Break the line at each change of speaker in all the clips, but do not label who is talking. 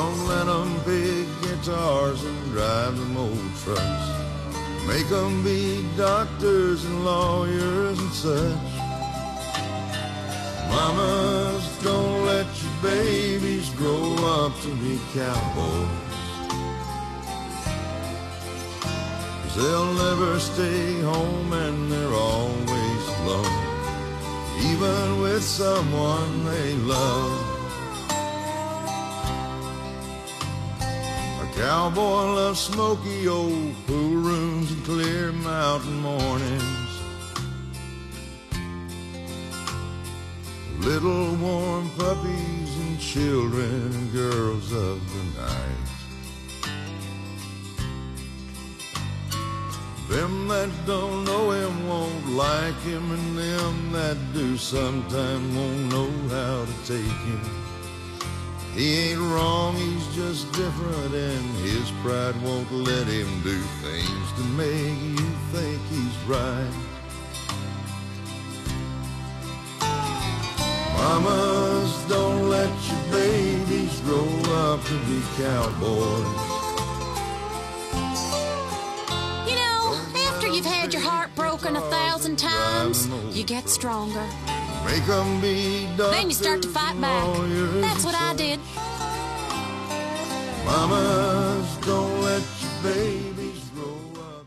Don't let 'em pick guitars and drive them old trucks. Make 'em be doctors and lawyers and such. Mamas, don't let your babies grow up to be cowboys. Cause they'll never stay home and they're always alone. Even with someone they love. Cowboy loves smoky old pool rooms and clear mountain mornings. Little warm puppies and children and girls of the night. Them that don't know him won't like him, and them that do sometime won't know how to take him. He ain't wrong, he's just different, and his pride won't let him do things to make you think he's right. Mamas, don't let your babies grow up to be cowboys.
You know, after you've had your heart broken a thousand times, you get stronger.
Make 'em be
Then you start to fight back. That's what I did.
Mamas, don't let your babies grow up.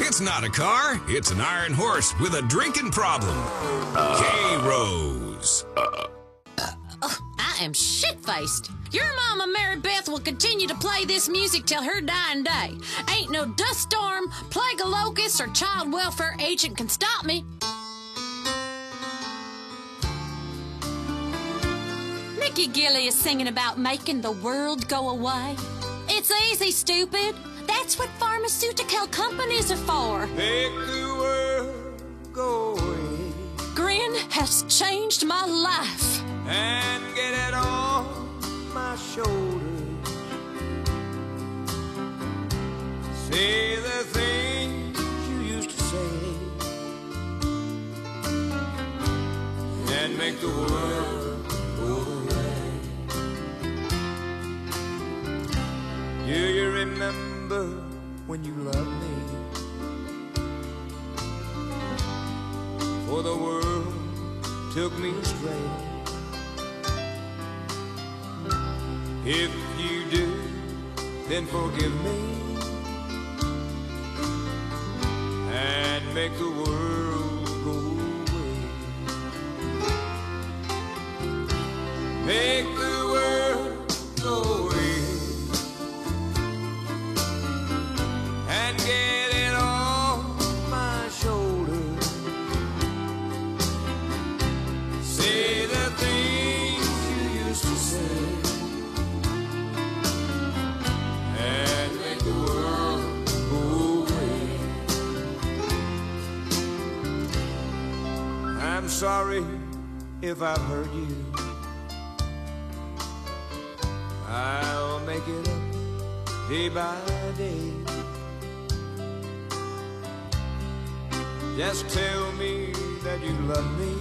It's not a car, it's an iron horse with a drinking problem. K Rose.
Oh, I am shit faced. Your mama, Mary Beth, will continue to play this music till her dying day. Ain't no dust storm, plague of locusts, or child welfare agent can stop me. Mickey Gilley is singing about making the world go away. It's easy, stupid. That's what pharmaceutical companies are for.
Make the world go away
Grin has changed my life.
and get it on my shoulders. Say the things you used to say and make the world Do you remember when you loved me? For the world took me astray. If you do, then forgive me and make the world I've hurt you. I'll make it up day by day. Just tell me that you love me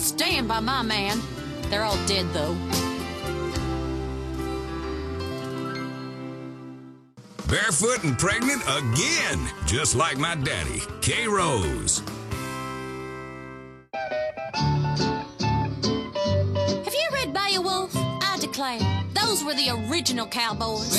stand by my man. They're all dead, though.
Barefoot and pregnant again, just like my daddy, K Rose.
Have you read Beowulf? I declare, those were the original cowboys.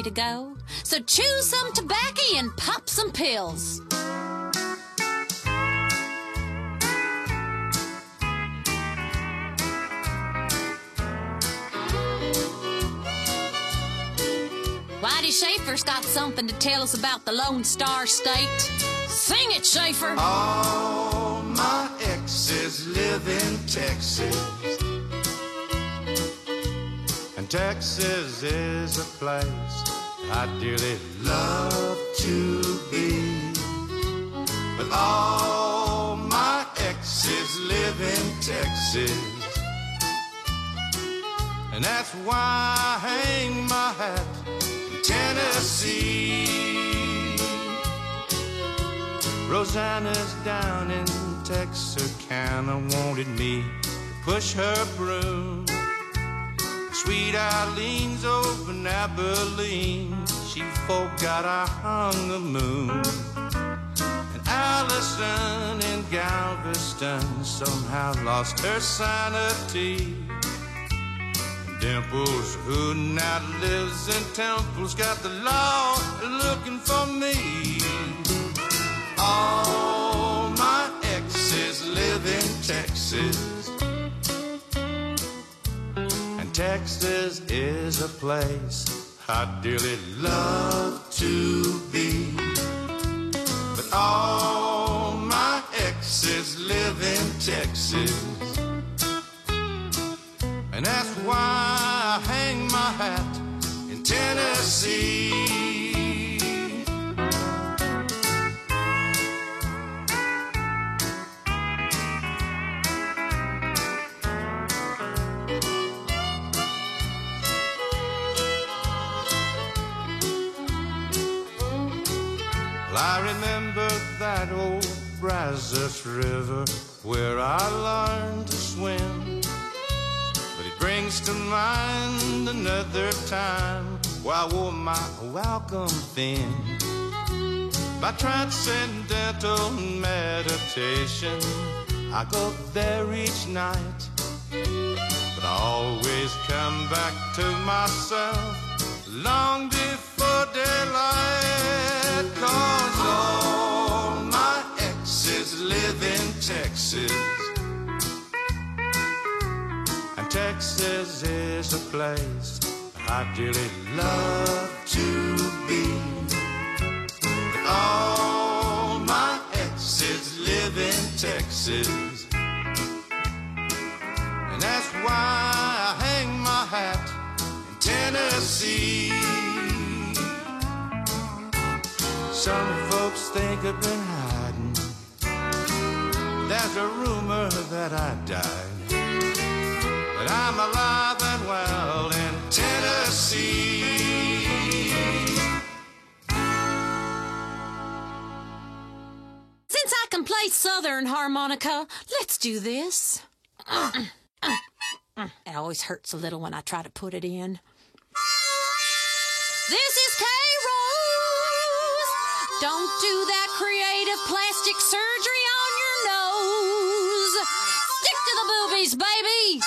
Way to go. So chew some tobacco and pop some pills. Whitey Shafer's got something to tell us about the Lone Star State. Sing it, Schaefer.
All my exes live in Texas. Texas is a place I dearly love to be. But all my exes live in Texas. And that's why I hang my hat in Tennessee. Rosanna's down in Texarkana wanted me to push her broom. Sweet Eileen's over in Abilene. She forgot I hung the moon. And Allison in Galveston somehow lost her sanity. And Dimples, who now lives in Temple's got the law looking for me. All my exes live in Texas. Texas is a place I dearly love to be. But all my exes live in Texas. River where I learned to swim. But it brings to mind another time where I wore my welcome thin. By transcendental meditation, I go there each night. But I always come back to myself long before daylight, all my exes live in Texas. And Texas is a place I dearly love to be. But all my exes live in Texas. And that's why I hang my hat in Tennessee. Some folks think I've been. There's a rumor that I died. But I'm alive and well in Tennessee.
Since I can play Southern harmonica, let's do this. It always hurts a little when I try to put it in. This is K Rose. Don't do that creative plastic surgery boobies, baby.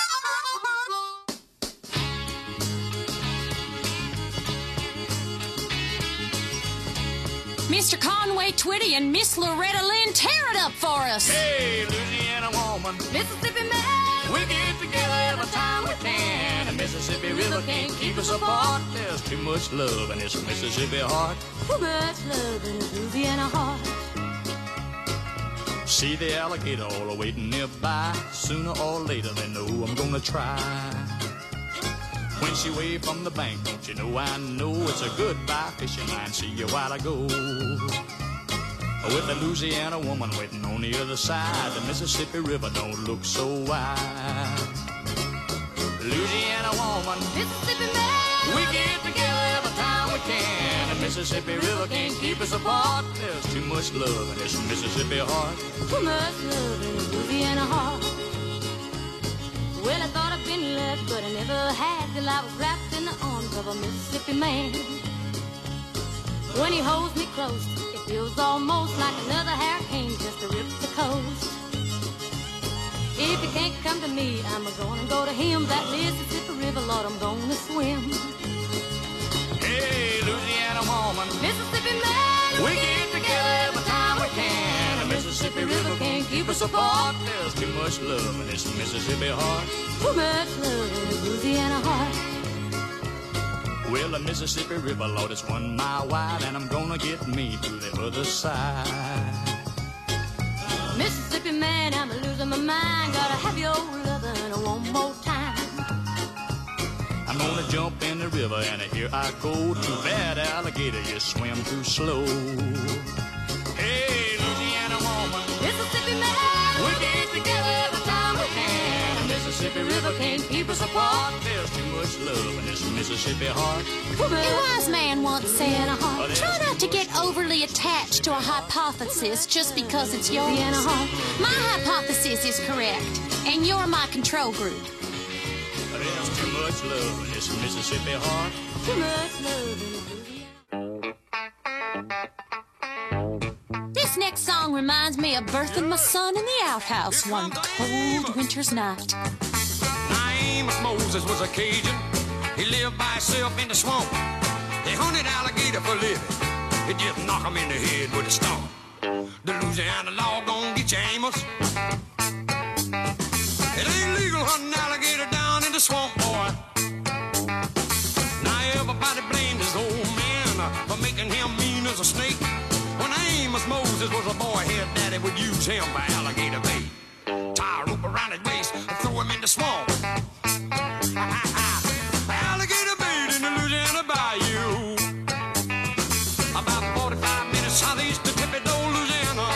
Mr. Conway Twitty and Miss Loretta Lynn, tear it up for us.
Hey, Louisiana woman,
Mississippi man.
we get together every time we can. The Mississippi River can't keep us apart. There's too much love in this Mississippi heart.
Too much love in the Louisiana heart.
See the alligator all waiting nearby. Sooner or later they know I'm gonna try. When she waved from the bank, don't you know I know it's a goodbye fishing line. See you while I go. With the Louisiana woman waiting on the other side, the Mississippi River don't look so wide.
Mississippi
River can't keep us apart. There's too much love in this Mississippi heart.
Too much love in the Louisiana heart. Well, I thought I'd been left, but I never had till I was wrapped in the arms of a Mississippi man. When he holds me close, it feels almost like another hurricane just to rip the coast. If he can't come to me, I'm a gonna go to him. That Mississippi River, Lord, I'm gonna swim.
Hey, Louisiana woman,
Mississippi man,
we get together every time we can. The Mississippi River can't keep us apart. There's too much love in this Mississippi heart.
too much love in the Louisiana heart.
Well, the Mississippi River, Lord, it's one mile wide, and I'm gonna get me to the other side.
Mississippi man, I'm losing my mind. Gotta have your lovin' one more time.
Gonna jump in the river, and here I go. Too bad, alligator, you swim too slow. Hey, Louisiana woman,
Mississippi man,
we get together every time we can. The Mississippi River can't keep us apart. There's too much love in this Mississippi heart.
A wise man once said,
Oh,
try not to get overly attached to a hypothesis just because it's yours. My hypothesis is correct, and you're my control group.
Much love in this Mississippi heart.
Too much love in This next song reminds me of birthing my son in the outhouse one cold winter's night.
Amos Moses was a Cajun. He lived by himself in the swamp. He hunted alligator for living. He just knock him in the head with a stone. The Louisiana law gon' get you, Amos. It ain't legal hunting alligator the swamp, boy. Now everybody blamed his old man for making him mean as a snake. When Amos Moses was a boy, his daddy would use him for alligator bait. Tie a rope around his waist and throw him in the swamp. Alligator bait in the Louisiana Bayou. About 45 minutes southeast of Louisiana.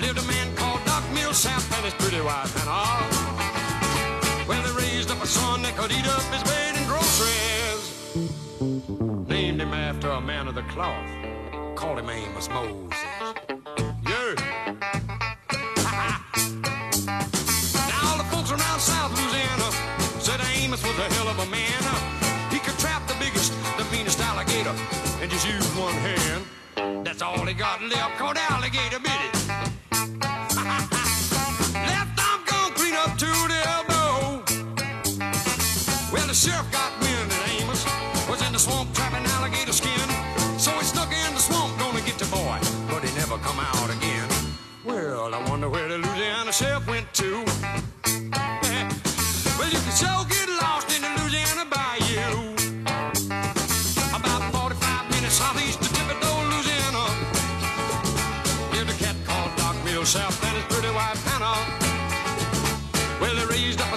Lived a man called Doc Millsap and his pretty wife Hannah. Well, could eat up his bait and groceries. Named him after a man of the cloth. Called him Amos Moses. Yeah. Now all the folks around South Louisiana said Amos was a hell of a man. He could trap the biggest, the meanest alligator and just use one hand. That's all he got left, called alligator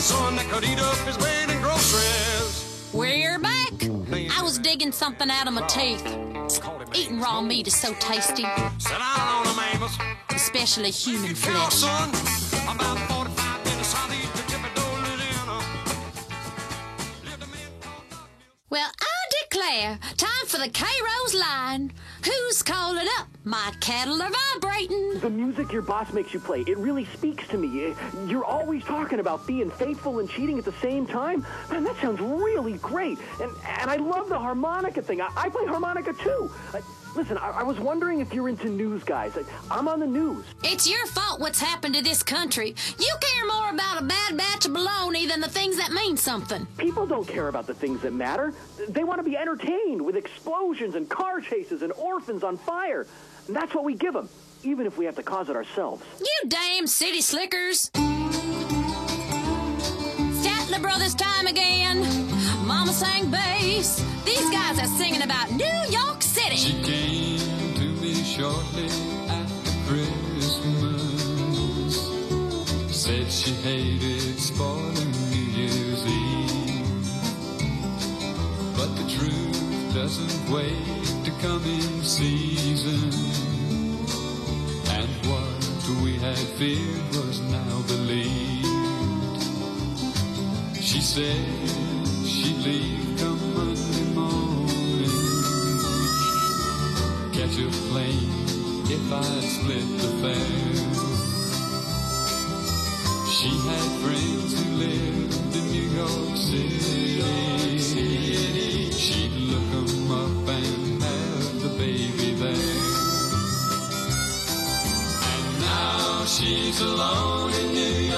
son that could eat up his weight in groceries.
We're back. I was digging something out of my teeth. Eating raw meat is so tasty,
Sit down on him, Amos.
especially human flesh.
son, about 45 minutes southeast of Thibodaux, Louisiana. Lived a man called Doc
Well, I declare, time for the K Rose line. Who's up? My cattle are vibrating.
The music your boss makes you play, it really speaks to me. You're always talking about being faithful and cheating at the same time. Man, that sounds really great. And and I love the harmonica thing. I, I play harmonica too. Uh, listen, I, I was wondering if you're into news, guys. I, I'm on the news.
It's your fault what's happened to this country. You care more about a bad batch of baloney than the things that mean something.
People don't care about the things that matter. They want to be entertained with explosions and car chases and orphans on fire. And that's what we give them, even if we have to cause it ourselves.
You damn city slickers. Statler Brothers time again. Mama sang bass. These guys are singing about New York City.
She came to me shortly after Christmas. Said she hated spoiling New Year's Eve. But the truth doesn't wait to come in season. Had feared was now believed. She said she'd leave come Monday morning catch a plane if I split the fare. She had friends who lived in New York City. She's alone in New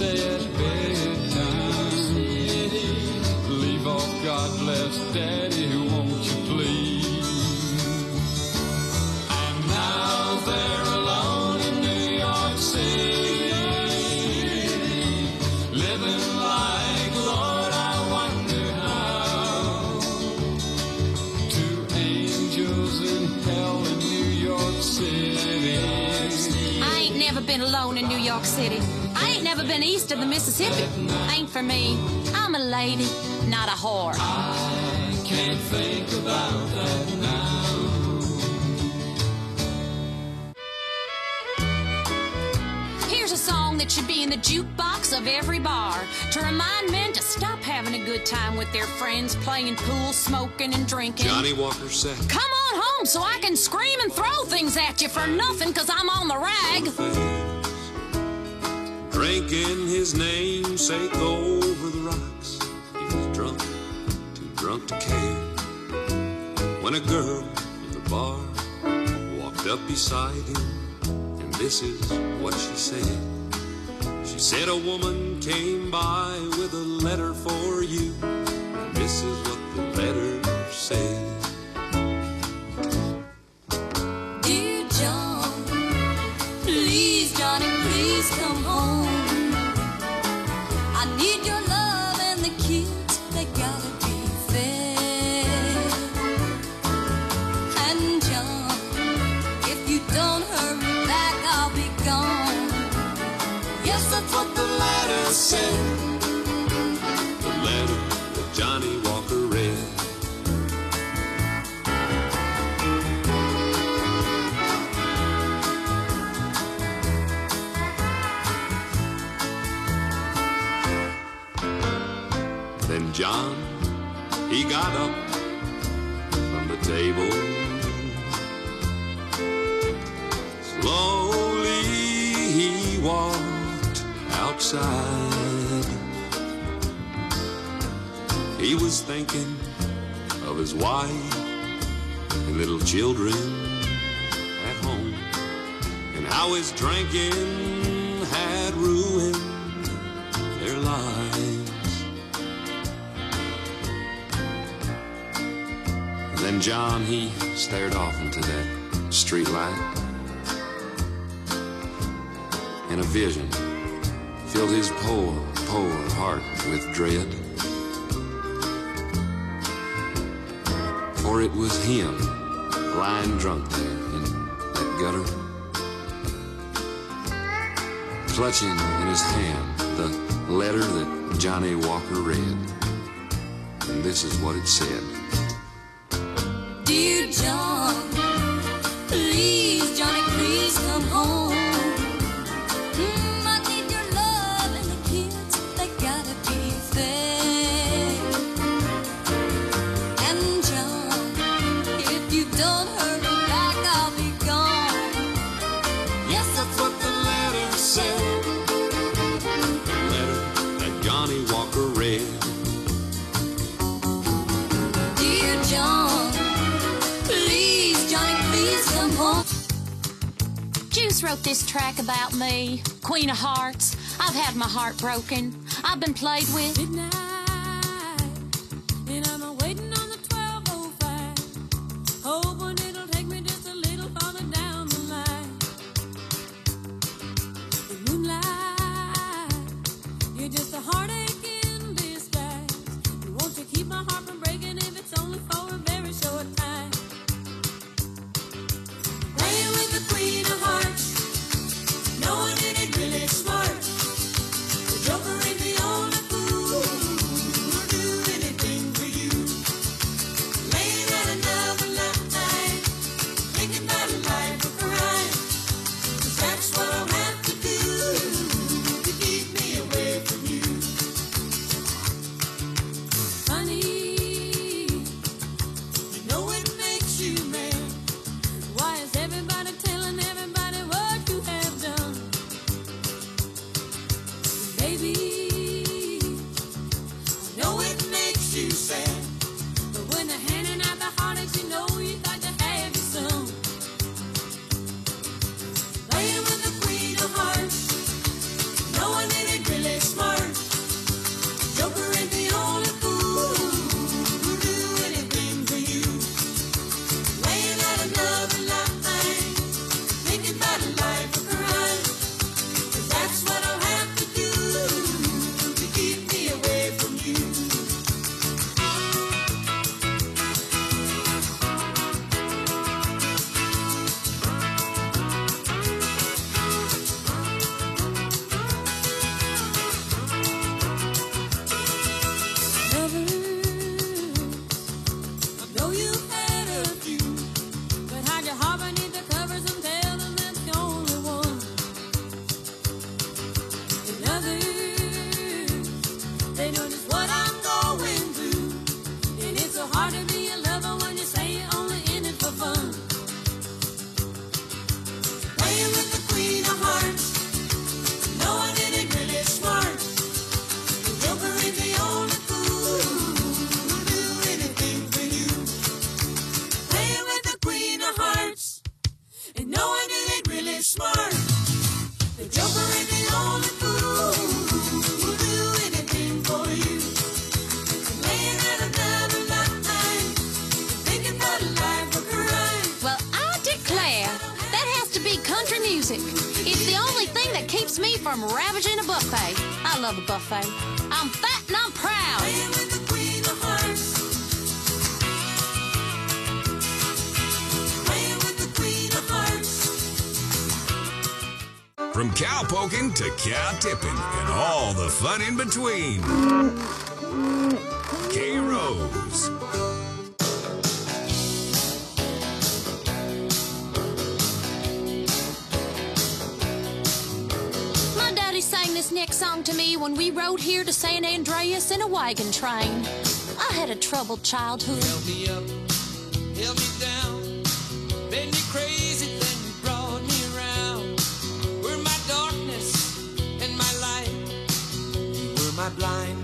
prayers
Mississippi. Ain't for me. I'm a lady, not a whore.
I can't think about that now.
Here's a song that should be in the jukebox of every bar to remind men to stop having a good time with their friends, playing pool, smoking, and drinking.
Johnny Walker said,
Come on home so I can scream and throw things at you for nothing because I'm on the rag.
Drinking his namesake over the rocks. He was drunk, too drunk to care. When a girl in the bar walked up beside him, and this is what she said. She said a woman came by with a letter for you, and this is what the letter Said
the
letter that Johnny Walker read. Then John, he got up from the table. Slowly he walked outside. was thinking of his wife and little children at home, and how his drinking had ruined their lives. Then John, he stared off into that street light, and a vision filled his poor, poor heart with dread. For it was him, lying drunk there in that gutter, clutching in his hand the letter that Johnny Walker read. And this is what it said.
Dear John, please, Johnny, please come home.
Wrote this track about me, Queen of Hearts. I've had my heart broken. I've been played with.
Midnight.
music. It's the only thing that keeps me from ravaging a buffet. I love a buffet. I'm fat and I'm proud.
From cow poking to cow tipping and all the fun in between.
This next song to me when we rode here to San Andreas in a wagon train. I had a troubled childhood.
Held me up, held me down, made me crazy, then you brought me around. Were my darkness and my light. You were my blindness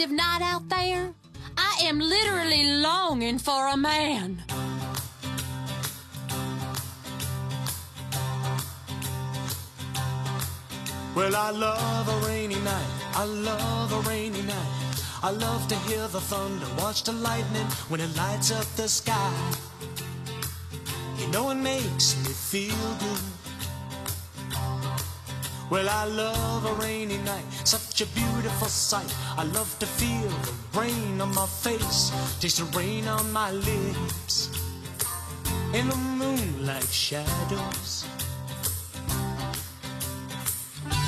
and
night out there. I am literally longing for a man.
Well, I love a rainy night. I love a rainy night. I love to hear the thunder, watch the lightning when it lights up the sky. You know it makes me feel good. Well, I love a rainy night, such a beautiful sight. I love to feel the rain on my face, taste the rain on my lips. In the moonlight shadows.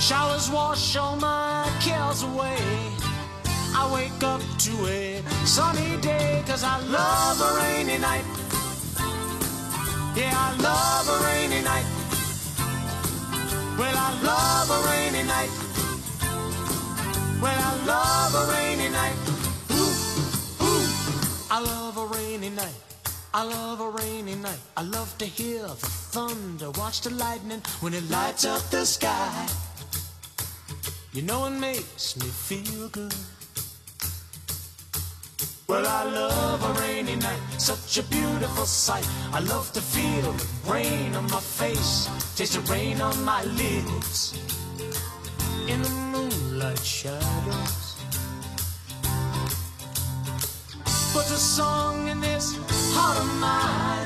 Showers wash all my cares away. I wake up to a sunny day, cause I love a rainy night. Yeah, I love a rainy night. Well, I love a rainy night. Well, I love a rainy night. Ooh, ooh, I love a rainy night. I love a rainy night. I love to hear the thunder, watch the lightning when it lights up the sky. You know it makes me feel good. Well, I love a rainy night, such a beautiful sight. I love to feel the rain on my face, taste the rain on my lips. In the moonlight shadows. Put a song in this heart of mine.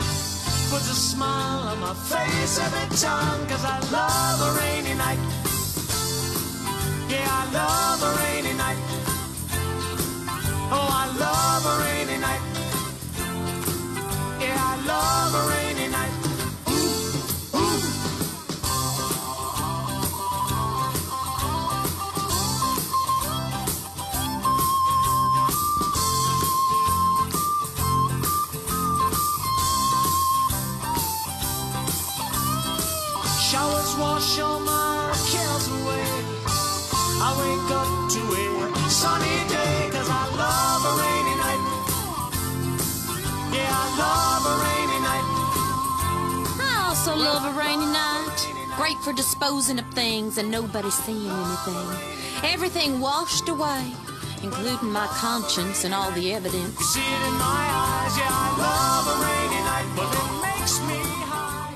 Put a smile on my face every time, cause I love a rainy night. Yeah, I love
great for disposing of things and nobody seeing anything. Everything washed away, including my conscience and all the evidence.
See it in my eyes, yeah, I love a rainy night, but it makes me high.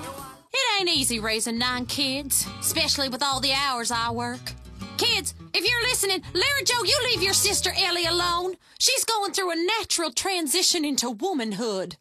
It ain't easy raising nine kids, especially with all the hours I work. Kids, if you're listening, Larry Joe, you leave your sister Ellie alone. She's going through a natural transition into womanhood.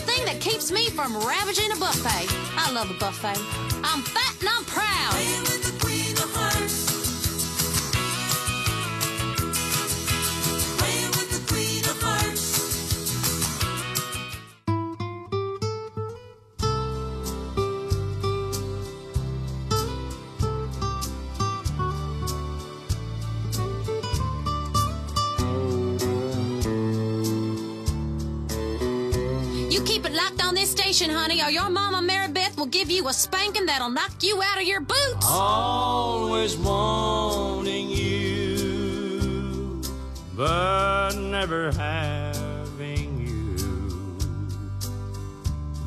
Thing that keeps me from ravaging a buffet. I love a buffet. I'm fat and I'm proud. On honey, or your mama Mary Beth will give you a spanking that'll knock you out of your boots.
Always wanting you, but never having you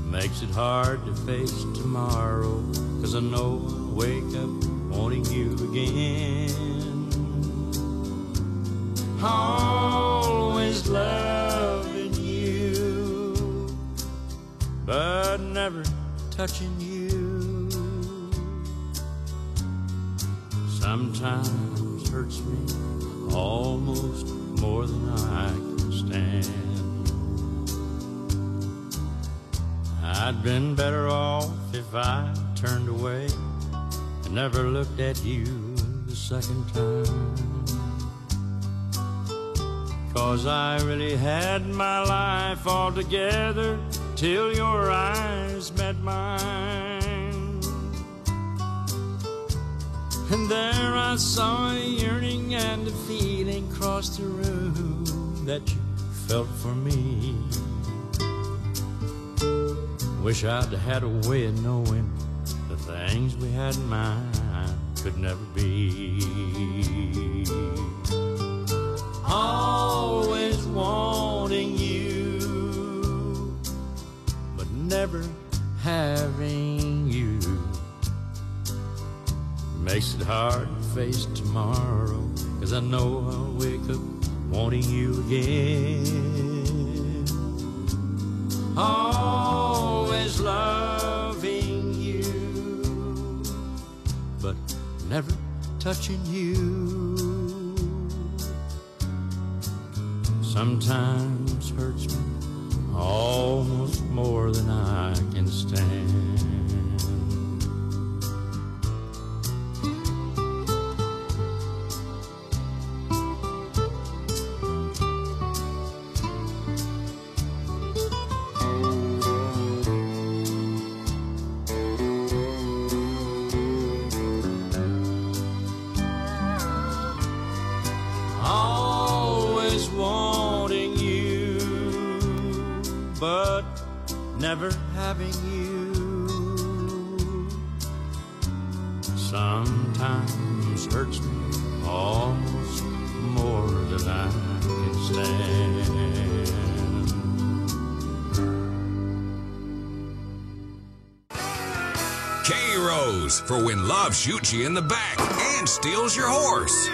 makes it hard to face tomorrow. Cause I know I'll wake up wanting you again. Always loving but never touching you. Sometimes hurts me almost more than I can stand. I'd been better off if I turned away and never looked at you the second time. Cause I really had my life all together till your eyes met mine. And there I saw a yearning and a feeling cross the room. that you felt for me. Wish I'd had a way of knowing the things we had in mind could never be. Always wanting you, never having you makes it hard to face tomorrow. Cause I know I'll wake up wanting you again. Always loving you, but never touching you. Sometimes hurts me almost more than I can stand. Sometimes hurts me almost more than I can stand.
K Rose for when love shoots you in the back and steals your horse.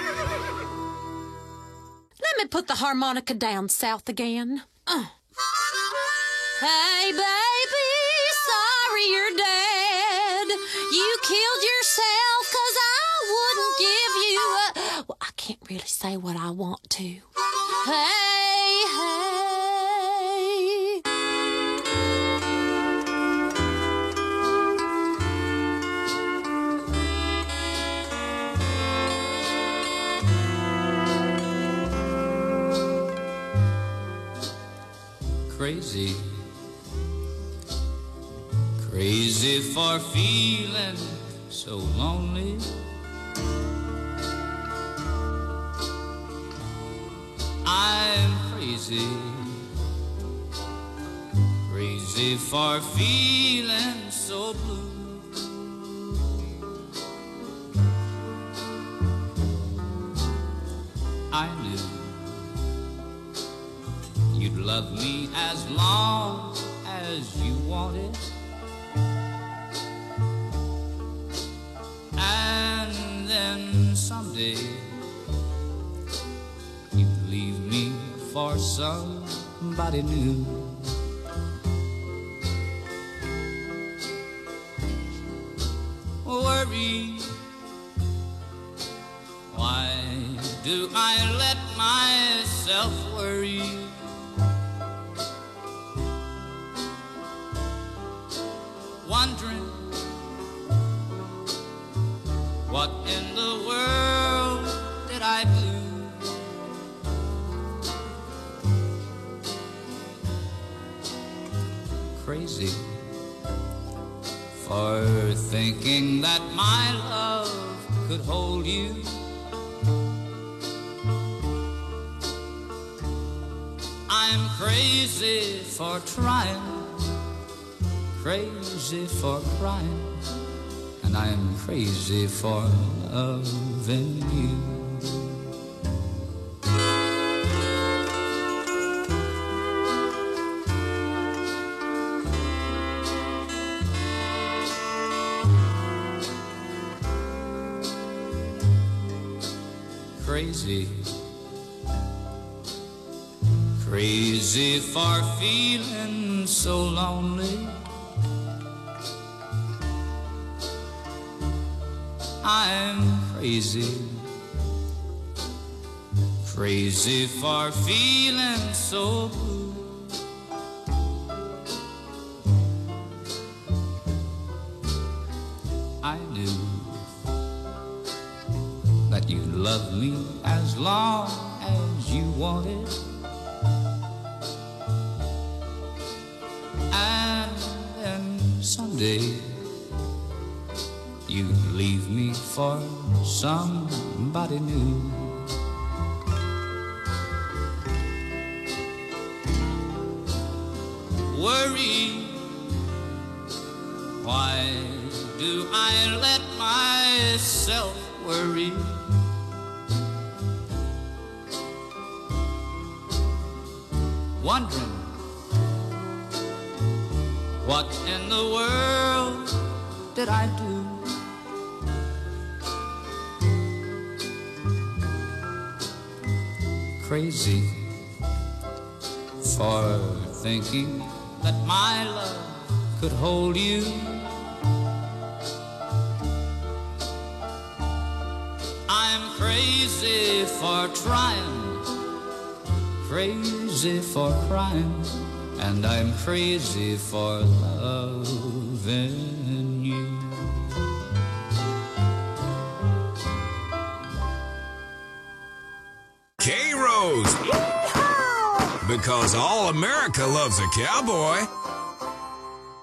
Let me put the harmonica down south again. Say what I want to. Hey, hey.
crazy. Crazy for feeling so lonely. Crazy. Crazy for feeling so blue. Somebody new. Crazy for thinking that my love could hold you. I'm crazy for trying crazy for crying, and I am crazy for loving you. For feeling so lonely. I'm crazy, crazy for feeling so blue. someday you leave me for somebody new. Worry, why do I let myself worry? Thinking that my love could hold you. I'm crazy for trying, crazy for crying, and I'm crazy for loving
Because all America loves a cowboy.